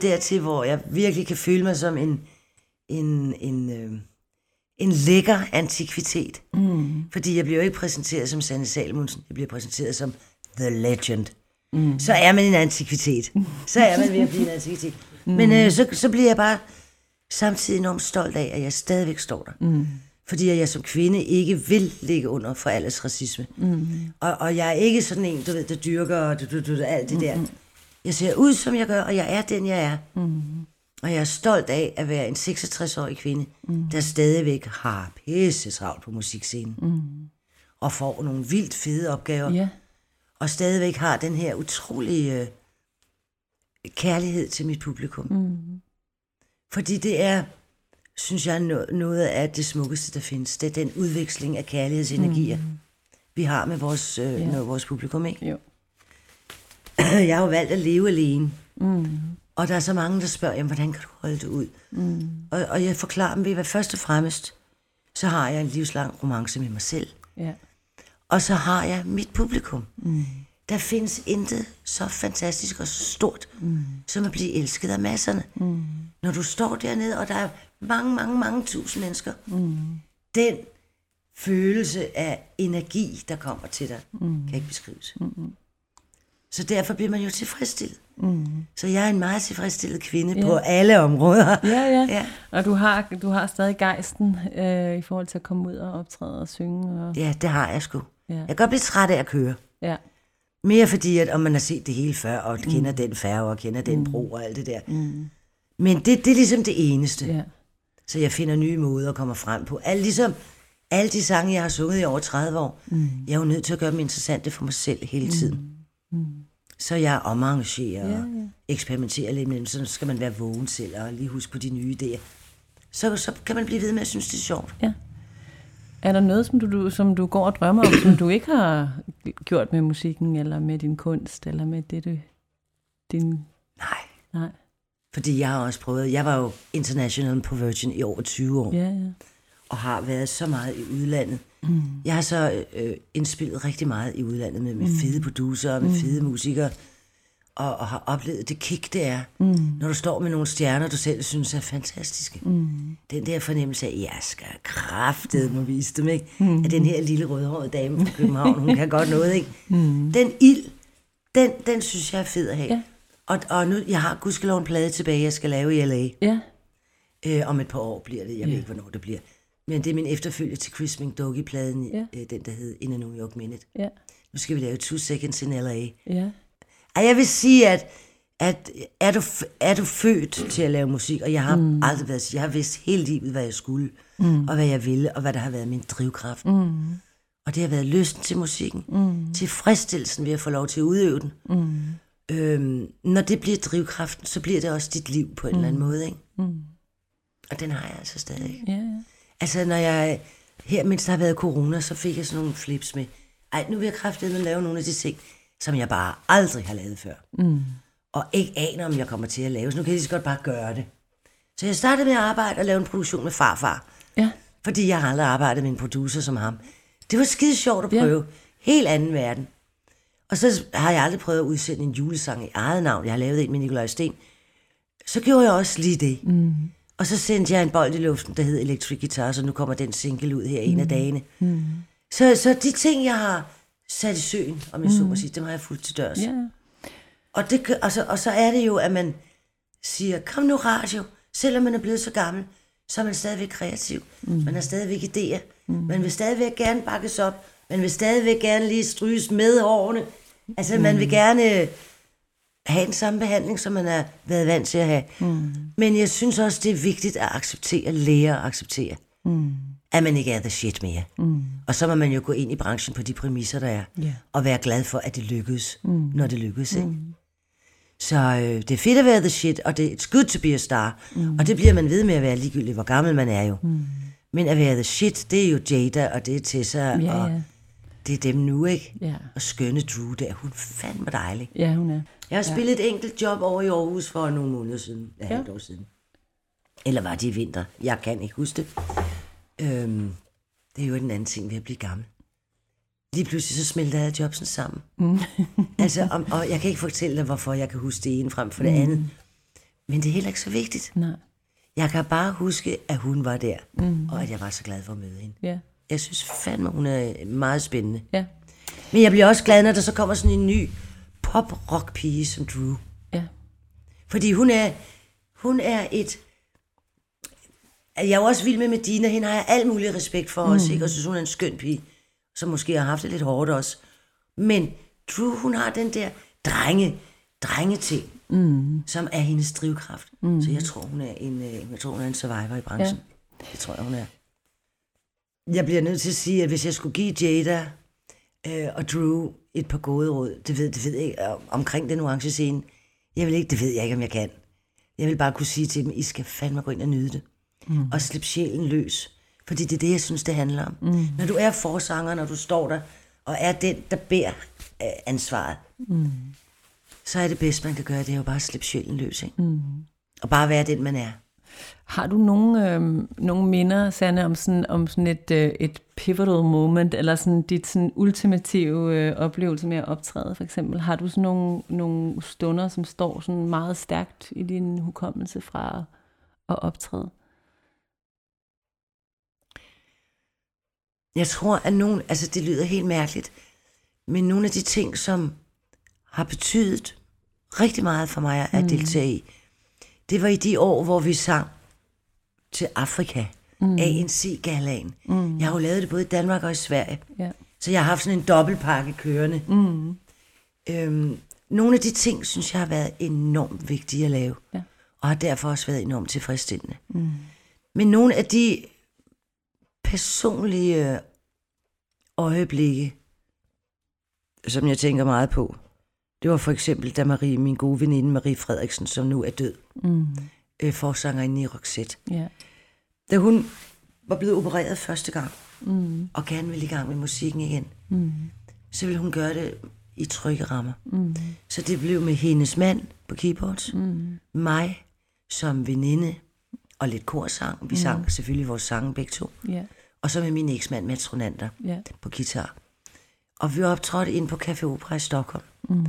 nået dertil, hvor jeg virkelig kan føle mig som en, en, en, øh, en lækker antikvitet. Mm. Fordi jeg bliver jo ikke præsenteret som Sanne Salmonsen, jeg bliver præsenteret som The Legend. Mm. Så er man en antikvitet. Så er man ved at blive en antikvitet. Mm. Men øh, så, så bliver jeg bare samtidig enormt stolt af, at jeg stadigvæk står der. Mm. Fordi jeg som kvinde ikke vil ligge under for alles racisme. Mm. Og, og jeg er ikke sådan en, du ved, der dyrker du, du, du, alt det der. Jeg ser ud, som jeg gør, og jeg er den, jeg er. Mm. Og jeg er stolt af at være en 66-årig kvinde, mm. der stadigvæk har pisse travlt på musikscenen. Mm. Og får nogle vildt fede opgaver. Ja. Og stadigvæk har den her utrolige øh, kærlighed til mit publikum. Mm. Fordi det er, synes jeg, no- noget af det smukkeste, der findes. Det er den udveksling af kærlighedsenergier, mm. vi har med vores, øh, yeah. med vores publikum. Ikke? Jo. Jeg har jo valgt at leve alene. Mm. Og der er så mange, der spørger, jamen, hvordan kan du holde det ud? Mm. Og, og jeg forklarer dem ved, hvad først og fremmest, så har jeg en livslang romance med mig selv. Ja. Og så har jeg mit publikum. Mm. Der findes intet så fantastisk og så stort, mm. som at blive elsket af masserne. Mm. Når du står dernede, og der er mange, mange, mange tusind mennesker. Mm. Den følelse af energi, der kommer til dig, mm. kan ikke beskrives. Mm. Så derfor bliver man jo tilfredsstillet. Mm. Så jeg er en meget tilfredsstillet kvinde Ja. på alle områder. Ja, ja, Ja. Og du har, du har stadig gejsten øh, i forhold til at komme ud og optræde og synge. Og, Ja, det har jeg sgu. Ja. Jeg kan godt blive træt af at køre. ja. Mere fordi, at om man har set det hele før, og kender den færge, og kender den bro og alt det der. Mm. Men det, det er ligesom det eneste. ja. Så jeg finder nye måder at komme frem på. Alt ligesom alle de sange, jeg har sunget i over 30 år. Mm. Jeg er jo nødt til at gøre dem interessante for mig selv hele tiden. Mm. Så jeg omarrangerer Ja, og ja. eksperimenterer lidt med dem. Så skal man være vågen selv og lige huske på de nye idéer. Så, så kan man blive ved med at synes, det er sjovt. Er der noget, som du, du, som du går og drømmer om, som du ikke har gjort med musikken, eller med din kunst, eller med det, du... Din... Nej, Nej. fordi jeg har også prøvet. Jeg var jo international på Virgin i over 20 år. Ja, ja. og har været så meget i udlandet. Mm. Jeg har så øh, indspillet rigtig meget i udlandet med, med mm. fede producer og med mm. fede musikere, og, og har oplevet det kick, det er, mm. når du står med nogle stjerner, du selv synes er fantastiske. Mm. Den der fornemmelse af, jeg skal kraftet må vise dem, ikke? Mm. At den her lille rødhårede dame fra København, hun kan godt noget, ikke? Mm. Den ild, den, den synes jeg er fed at have. Ja. Og, og nu, jeg har gudskelov en plade tilbage, jeg skal lave i L.A. Ja, Øh, om et par år bliver det. Jeg ved ikke, hvornår det bliver. Men det er min efterfølge til Chris McDoughy-pladen, Ja. øh, den der hed In a New York Minute. ja, Nu skal vi lave Two Seconds in L.A. ja. Ej, jeg vil sige, at, at er, du, er du født til at lave musik, og jeg har mm. aldrig været, jeg har vidst hele livet, hvad jeg skulle, mm. og hvad jeg ville, og hvad der har været min drivkraft. Mm. Og det har været lysten til musikken, mm. tilfredsstillelsen ved at få lov til at udøve den. Mm. Øhm, når det bliver drivkraften, så bliver det også dit liv på en mm. eller anden måde, ikke? Mm. Og den har jeg altså stadig. ja, ja. Altså, når jeg... Her, mens der har været corona, så fik jeg sådan nogle flips med... Ej, nu vil jeg kraftedeme lave nogle af de ting, som jeg bare aldrig har lavet før. Mm. Og ikke aner, om jeg kommer til at lave. Så nu kan jeg lige så godt bare gøre det. Så jeg startede med at arbejde og lave en produktion med farfar. Ja, Fordi jeg har aldrig arbejdet med en producer som ham. Det var skide sjovt at Ja. prøve. Helt anden verden. Og så har jeg aldrig prøvet at udsende en julesang i eget navn. Jeg har lavet en med Nikolaj Sten. Så gjorde jeg også lige det. Mm. Og så sendte jeg en bold i luften, der hed Electric Guitar, så nu kommer den single ud her en af dagene. Mm. Så, så de ting, jeg har sat i søen, om jeg så må sige, dem har jeg fuldt til dørs. ja. Og, det, og, så, og så er det jo, at man siger, kom nu radio, selvom man er blevet så gammel, så er man stadigvæk kreativ. Mm. Man har stadigvæk idéer. Mm. Man vil stadigvæk gerne bakkes op. Man vil stadigvæk gerne lige stryges med årene. Altså, mm. man vil gerne have den samme behandling, som man har været vant til at have. Mm. Men jeg synes også, det er vigtigt at acceptere, lære at acceptere, mm. at man ikke er the shit mere. Mm. Og så må man jo gå ind i branchen på de præmisser, der er, Ja. og være glad for, at det lykkedes, mm. når det lykkedes. Ikke? Så øh, det er fedt at være the shit, og det er good to be a star. Mm. Og det bliver man ved med at være ligegyldigt, hvor gammel man er jo. Mm. Men at være the shit, det er jo Jada, og det er Tessa, Ja, og ja. det er dem nu, ikke? Ja. Og skønne Drew der, hun er fandme dejlig. Ja, hun er. Jeg har spillet et enkelt job over i Aarhus for nogle måneder siden. Ja, Ja. et år siden. Eller var det i vinter? Jeg kan ikke huske det. Øhm, det er jo den anden ting ved at blive gammel. Lige pludselig så smelter alle jobsen sammen. Mm. altså, om, og jeg kan ikke fortælle dig, hvorfor jeg kan huske det ene frem for det andet. Men det er heller ikke så vigtigt. Nej. Jeg kan bare huske, at hun var der, mm. og at jeg var så glad for at møde hende. Ja. Jeg synes fandme, hun er meget spændende. Ja. Men jeg bliver også glad, når der så kommer sådan en ny pop-rock-pige som Drew. Ja. Fordi hun er, hun er et... Jeg er jo også vild med Medina. Hende har jeg al mulig respekt for mm. også, ikke? Og synes, hun er en skøn pige, som måske har haft det lidt hårdt også. Men Drew, hun har den der drenge, drenge ting, mm. som er hendes drivkraft. Mm. Så jeg tror, hun er en, øh, jeg tror, hun er en survivor i branchen. Ja. Det tror jeg, hun er. Jeg bliver nødt til at sige, at hvis jeg skulle give Jada øh, og Drew et par gode råd, det ved, det ved jeg ikke, omkring den orange scene, jeg vil ikke, det ved jeg ikke, om jeg kan. Jeg vil bare kunne sige til dem, I skal fandme gå ind og nyde det. Mm. Og slippe sjælen løs. Fordi det er det, jeg synes, det handler om. Mm. Når du er forsanger, når du står der, og er den, der bærer øh, ansvaret, mm. så er det bedste, man kan gøre, det er jo bare at slippe sjælen løs. Ikke? Mm. Og bare være den, man er. Har du nogle, øh, nogle minder, Sanne, om sådan, om sådan et, øh, et pivotal moment, eller sådan dit sådan ultimative øh, oplevelse med at optræde, for eksempel? Har du sådan nogle, nogle stunder, som står sådan meget stærkt i din hukommelse fra at optræde? Jeg tror, at nogen, altså det lyder helt mærkeligt, men nogle af de ting, som har betydet rigtig meget for mig at deltage i, det var i de år, hvor vi sang til Afrika, mm. ANC-galaen. Mm. Jeg har jo lavet det både i Danmark og i Sverige. Ja. Så jeg har haft sådan en dobbeltpakke kørende. Mm. Øhm, nogle af de ting, synes jeg har været enormt vigtige at lave. Ja. Og har derfor også været enormt tilfredsstillende. Mm. Men nogle af de personlige øjeblikke, som jeg tænker meget på, det var for eksempel, da Marie, min gode veninde Marie Frederiksen, som nu er død, mm. øh, forsangerinde i Roxette. Ja. Da hun var blevet opereret første gang, mm. og gerne ville i gang med musikken igen, mm. så ville hun gøre det i trygge rammer. Mm. Så det blev med hendes mand på keyboards, mm. mig som veninde, og lidt korsang. Vi mm. sang selvfølgelig vores sange begge to. Ja. Og så med min eksmand Mats Ronander Ja. på guitar. Og vi optrådte ind på Café Opera i Stockholm. Mm.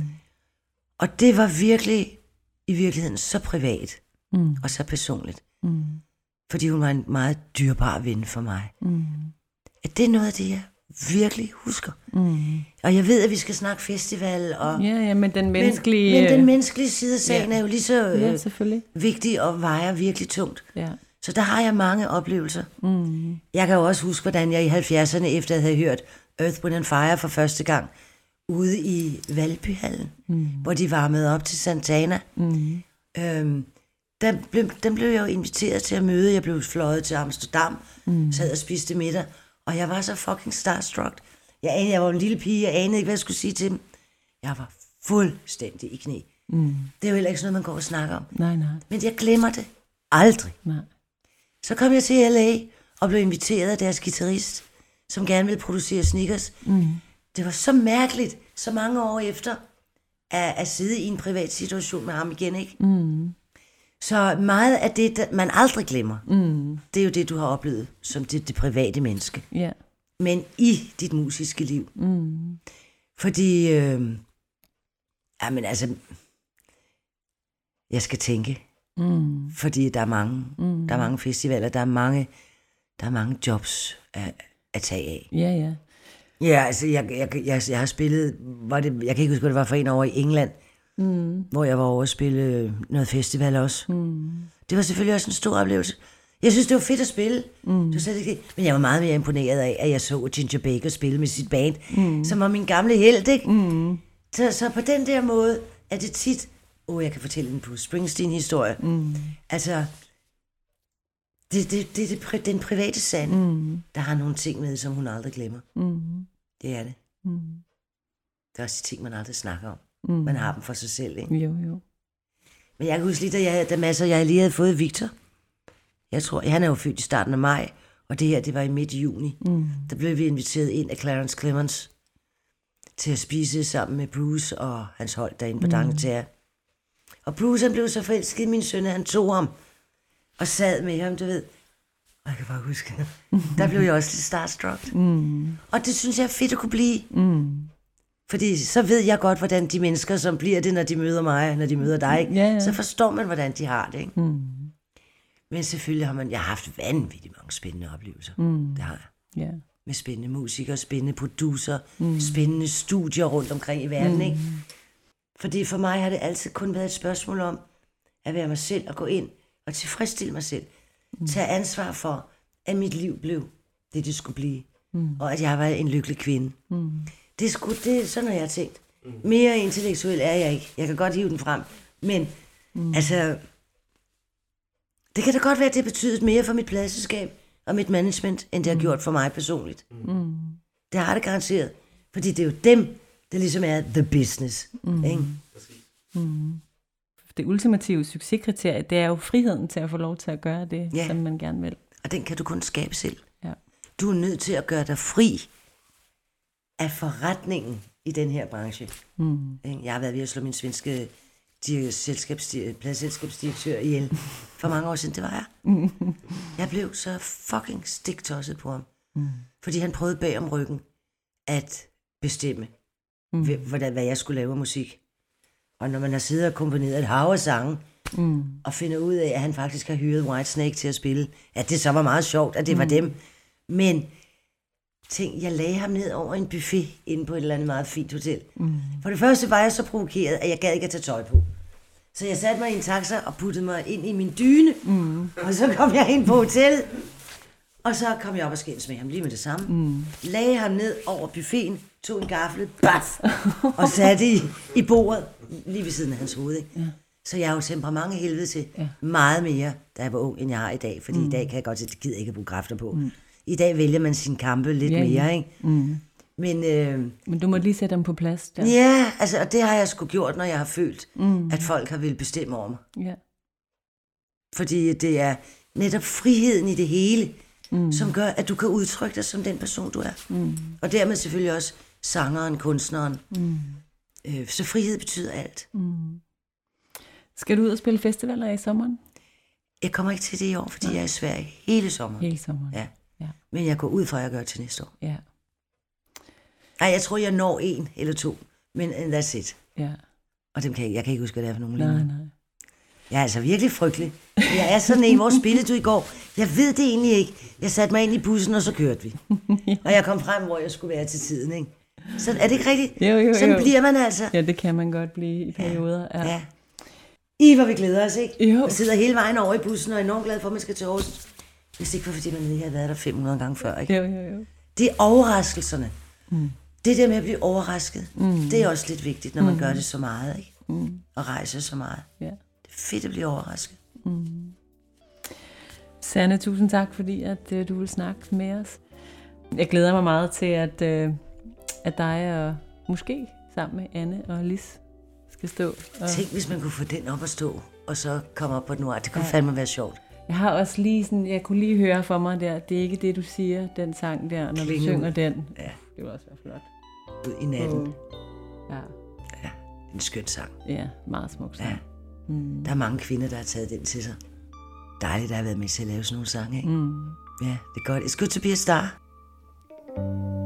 Og det var virkelig, i virkeligheden, så privat mm. og så personligt. Mm. Fordi hun var en meget dyrbar ven for mig. Mm. At det er noget af det, jeg virkelig husker. Mm. Og jeg ved, at vi skal snakke festival, og, Ja, ja, men den menneskelige... men, men den menneskelige side af sagen Ja. er jo lige så Ja, øh, selvfølgelig. vigtig og vejer virkelig tungt. Ja. Så der har jeg mange oplevelser. Mm. Jeg kan jo også huske, hvordan jeg i 70'erne, efter at have hørt Earth, Wind and Fire for første gang, ude i Valbyhallen, mm. hvor de varmede op til Santana. Mm. Øhm, der blev, den blev jeg jo inviteret til at møde. Jeg blev fløjet til Amsterdam, mm. sad og spiste middag, og jeg var så fucking starstruck. Jeg, anede, jeg var en lille pige, jeg anede ikke, hvad jeg skulle sige til dem. Jeg var fuldstændig i knæ. Mm. Det er jo heller ikke sådan noget, man går og snakker om. Nej, nej, Men jeg glemmer det aldrig. nej. Så kom jeg til LA og blev inviteret af deres guitarist, som gerne ville producere sneakers. Mm. Det var så mærkeligt, så mange år efter, at, at sidde i en privat situation med ham igen, ikke? Mm. Så meget af det, der man aldrig glemmer, mm. det er jo det, du har oplevet som det, det private menneske. Ja. Men i dit musiske liv. Mm. Fordi, øh, jamen altså, jeg skal tænke. Mm. Fordi der er mange, mm. der er mange festivaler, der er mange, der er mange jobs at, at tage af. Ja, ja. Ja, altså, jeg, jeg, jeg, jeg har spillet, var det, jeg kan ikke huske, hvad det var for en over i England, mm. hvor jeg var over at spille noget festival også. Mm. Det var selvfølgelig også en stor oplevelse. Jeg synes, det var fedt at spille. Mm. Det var slet ikke, det. men jeg var meget mere imponeret af, at jeg så Ginger Baker spille med sit band, mm. som var min gamle held, ikke? Mm. Så, så på den der måde er det tit, åh, oh, jeg kan fortælle en Bruce Springsteen-historie. Mm. Altså, det, det, det, det, pri- den private sand, mm. der har nogle ting med, som hun aldrig glemmer. Mm. Det er det. Mm. Det er også ting, man aldrig snakker om. Mm. Man har dem for sig selv, ikke? Jo, jo. Men jeg kan huske lige, da, jeg, da masser, jeg lige havde fået Victor. Jeg tror, han er jo født i starten af maj, og det her, det var i midt juni. Mm. Der blev vi inviteret ind af Clarence Clemens til at spise sammen med Bruce og hans hold derinde på mm. Dangetær. Og Bruce, han blev så forelsket min søn, at han tog ham og sad med ham, du ved. Jeg kan bare huske, der blev jeg også lidt starstruck. Mm. Og det synes jeg er fedt at kunne blive. Mm. Fordi så ved jeg godt, hvordan de mennesker, som bliver det, når de møder mig, når de møder dig, ikke? Ja, ja. så forstår man, hvordan de har det. Ikke? Mm. Men selvfølgelig har man, jeg har haft vanvittigt mange spændende oplevelser. Mm. Det har jeg. Ja. Med spændende musikere, spændende producer, mm. spændende studier rundt omkring i verden. Mm. Ikke? Fordi for mig har det altid kun været et spørgsmål om at være mig selv og gå ind og tilfredsstille mig selv. Mm. Tage ansvar for, at mit liv blev det, det skulle blive. Mm. Og at jeg var en lykkelig kvinde. Mm. Det er sgu, det er sådan, har jeg tænkt. Mere intellektuel er jeg ikke. Jeg kan godt hive den frem. Men mm. altså, det kan da godt være, at det betyder mere for mit pladselskab og mit management, end det har gjort for mig personligt. Mm. Det har det garanteret. Fordi det er jo dem, der ligesom er the business. Mm. Ikke? Det ultimative succeskriterie, det er jo friheden til at få lov til at gøre det, Ja. som man gerne vil. Og den kan du kun skabe selv. Ja. Du er nødt til at gøre dig fri af forretningen i den her branche. Mm. Jeg har været ved at slå min svenske di- selskabsdi- pladselskabsdirektør ihjel for mange år siden. Det var jeg. Jeg blev så fucking stiktosset på ham. Mm. Fordi han prøvede bag om ryggen at bestemme, mm. hvordan, hvad jeg skulle lave af musik. Og når man har siddet og komponeret et hav af sange, mm. og finder ud af, at han faktisk har hyret Whitesnake til at spille, at det så var meget sjovt, at det mm. var dem. Men tænk, jeg lagde ham ned over en buffet inde på et eller andet meget fint hotel. Mm. For det første var jeg så provokeret, at jeg gad ikke at tage tøj på. Så jeg satte mig i en taxa og puttede mig ind i min dyne, mm. og så kom jeg ind på hotellet. Og så kom jeg op og skændes med ham lige med det samme. Mm. Lagde ham ned over buffeten, tog en gaffel, baf, og satte i, i bordet lige ved siden af hans hoved. Ikke? Ja. Så jeg har jo temperament helvede til ja. meget mere, da jeg var ung, end jeg har i dag. Fordi mm. i dag kan jeg godt se, at det gider ikke at bruge kræfter på. Mm. I dag vælger man sin kampe lidt Ja, ja, ja. mere, ikke? Mm. Men øh, Men du må lige sætte dem på plads der. ja, altså, og det har jeg sgu gjort, når jeg har følt, mm. at folk har vil bestemme over mig. Ja. Fordi det er netop friheden i det hele, mm. som gør, at du kan udtrykke dig som den person, du er. Mm. Og dermed selvfølgelig også sangeren, kunstneren. Mm. Øh, så frihed betyder alt. Skal du ud og spille festivaler i sommeren? Jeg kommer ikke til det i år, fordi jeg er i Sverige hele sommeren. Hele sommeren. Ja. Ja. Men jeg går ud fra, at jeg gør det til næste år. Ja. Nej, jeg tror, jeg når en eller to. Men that's it. Ja. Og dem kan jeg, jeg kan ikke huske, hvad det er for nogen Nej, nej. Jeg er altså virkelig frygtelig. Jeg er sådan en, hvor spillede du i går? Jeg ved det egentlig ikke. Jeg satte mig ind i bussen, og så kørte vi. Og jeg kom frem, hvor jeg skulle være til tiden, ikke? Så er det ikke rigtigt? Jo, jo, Sådan jo. bliver man altså. Ja, det kan man godt blive i perioder. Ja. Ja. I, hvor vi glæder os, ikke? Jo. Og sidder hele vejen over i bussen og er enormt glad for, at man skal til Aarhus. Hvis det ikke var, fordi man lige havde været der 500 gange før, ikke? Jo, jo, jo. Det er overraskelserne. Mm. Det der med at blive overrasket, mm. det er også lidt vigtigt, når man mm. gør det så meget, ikke? Mm. Og rejser så meget. Ja. Det er fedt at blive overrasket. Sanne, tusind tak, fordi at, øh, du vil snakke med os. Jeg glæder mig meget til, at, øh, at dig og måske sammen med Anne og Lis skal stå. Og Tænk, hvis man kunne få den op at stå, og så komme op på den Det kunne ja. fandme være sjovt. jeg har også lige sådan, jeg kunne lige høre for mig der, det er ikke det, du siger, den sang der, når du Klinge synger ud. den. Ja, Det vil også være flot. ud i natten. Åh. Ja, En skøn sang. ja, meget smuk sang. Ja. Der er mange kvinder, der har taget den til sig. Dejligt, at have været med til at lave sådan nogle sange, ikke? Mm. Ja, det er godt. It's good to be a star. Du